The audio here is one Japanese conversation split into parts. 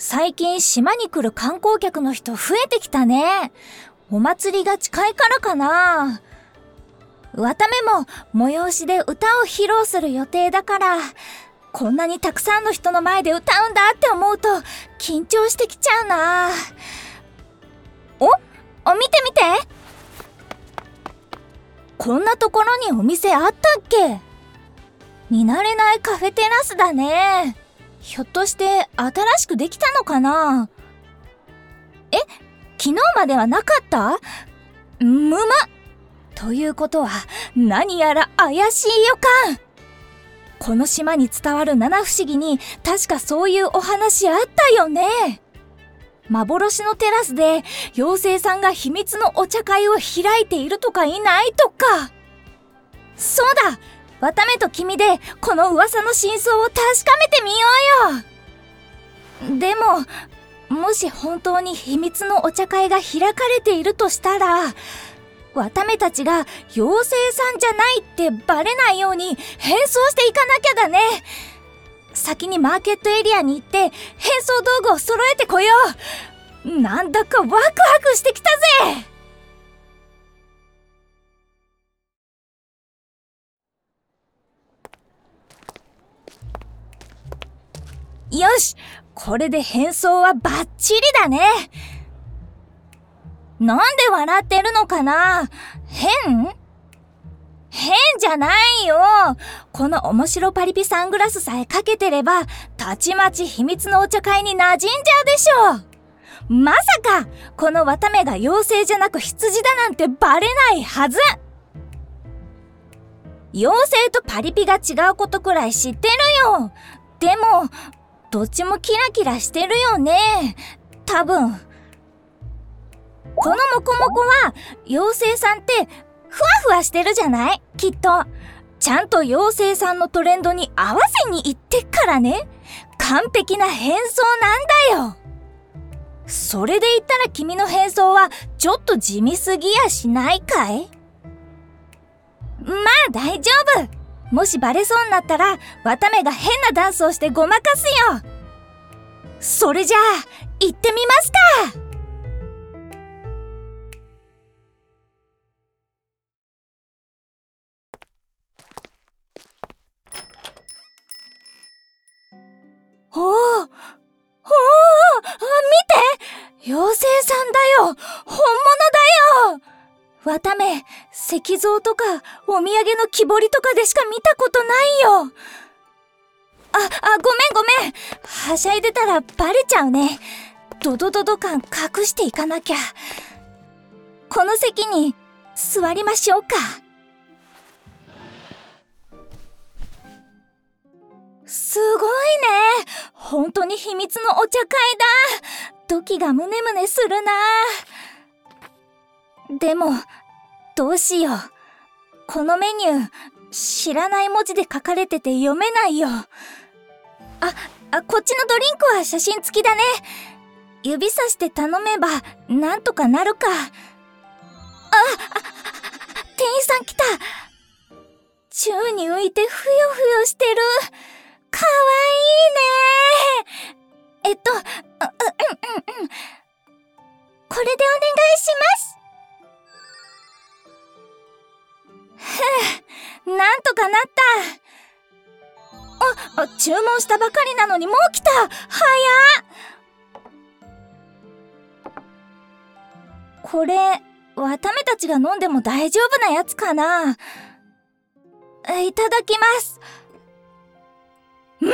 最近島に来る観光客の人増えてきたね。お祭りが近いからかな。わためも催しで歌を披露する予定だから、こんなにたくさんの人の前で歌うんだって思うと緊張してきちゃうな。おお見て見てこんなところにお店あったっけ？見慣れないカフェテラスだね。ひょっとして新しくできたのかな？え昨日まではなかった？むまということは何やら怪しい予感。この島に伝わる七不思議に確かそういうお話あったよね。幻のテラスで妖精さんが秘密のお茶会を開いているとかいないとか。そうだ！わためと君でこの噂の真相を確かめてみようよでももし本当に秘密のお茶会が開かれているとしたらわためたちが妖精さんじゃないってバレないように変装していかなきゃだね先にマーケットエリアに行って変装道具を揃えてこようなんだかワクワクしてきたぜよしこれで変装はバッチリだね。なんで笑ってるのかな？変？変じゃないよ。この面白パリピサングラスさえかけてれば、たちまち秘密のお茶会に馴染んじゃうでしょまさか、この綿目が妖精じゃなく羊だなんてバレないはず。妖精とパリピが違うことくらい知ってるよ。でも、どっちもキラキラしてるよね多分。このモコモコは、妖精さんってふわふわしてるじゃない？きっと。ちゃんと妖精さんのトレンドに合わせに行ってっからね。完璧な変装なんだよ。それで言ったら君の変装はちょっと地味すぎやしないかい？まあ大丈夫もしバレそうになったら綿目が変なダンスをしてごまかすよ。それじゃあ行ってみますか。おおおお見て。妖精さんだよ。本物だよ。綿目、石像とかお土産の木彫りとかでしか見たことないよ。あ、あ、ごめんごめん。はしゃいでたらバレちゃうね。ドドドド感隠していかなきゃ。この席に座りましょうか。すごいね。本当に秘密のお茶会だ。ドキがムネムネするな。でも、どうしよう。このメニュー、知らない文字で書かれてて読めないよ。あ、あ、こっちのドリンクは写真付きだね。指さして頼めば、なんとかなるか。あ、あ、店員さん来た。宙に浮いてふよふよしてる。かわいいねえっと、う、うん、うん、うん。これでお願いします。なんとかなった。あ、注文したばかりなのにもう来た早っこれ、わためたちが飲んでも大丈夫なやつかないただきます。ん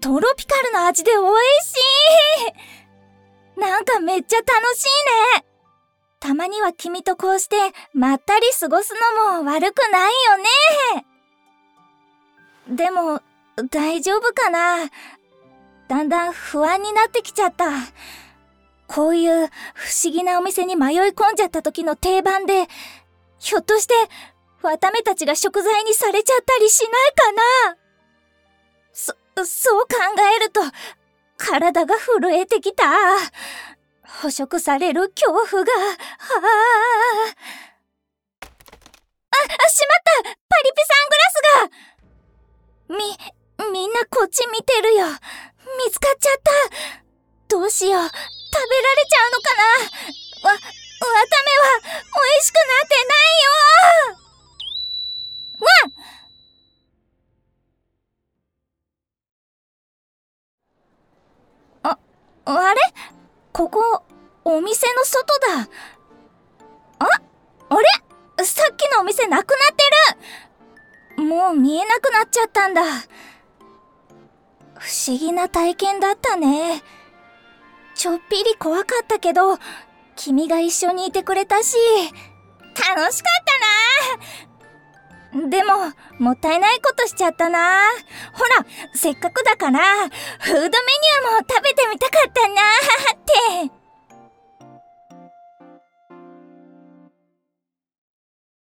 トロピカルな味で美味しいなんかめっちゃ楽しいねたまには君とこうしてまったり過ごすのも悪くないよね。でも、大丈夫かな？だんだん不安になってきちゃった。こういう不思議なお店に迷い込んじゃった時の定番で、ひょっとして、綿目たちが食材にされちゃったりしないかな？そ、そう考えると、体が震えてきた。捕食される恐怖が、はあ。あ、あ、しまったパリピサングラスがみ、みんなこっち見てるよ。見つかっちゃった。どうしよう。食べられちゃうのかな。わ、わためは美味しくなってないよ。わあ、あれ？ここ、お店の外だ。あ、あれ？さっきのお店なくなってる。もう見えなくなっちゃったんだ。不思議な体験だったね。ちょっぴり怖かったけど、君が一緒にいてくれたし、楽しかったなでも、もったいないことしちゃったなほら、せっかくだから、フードメニューも食べてみたかったなって。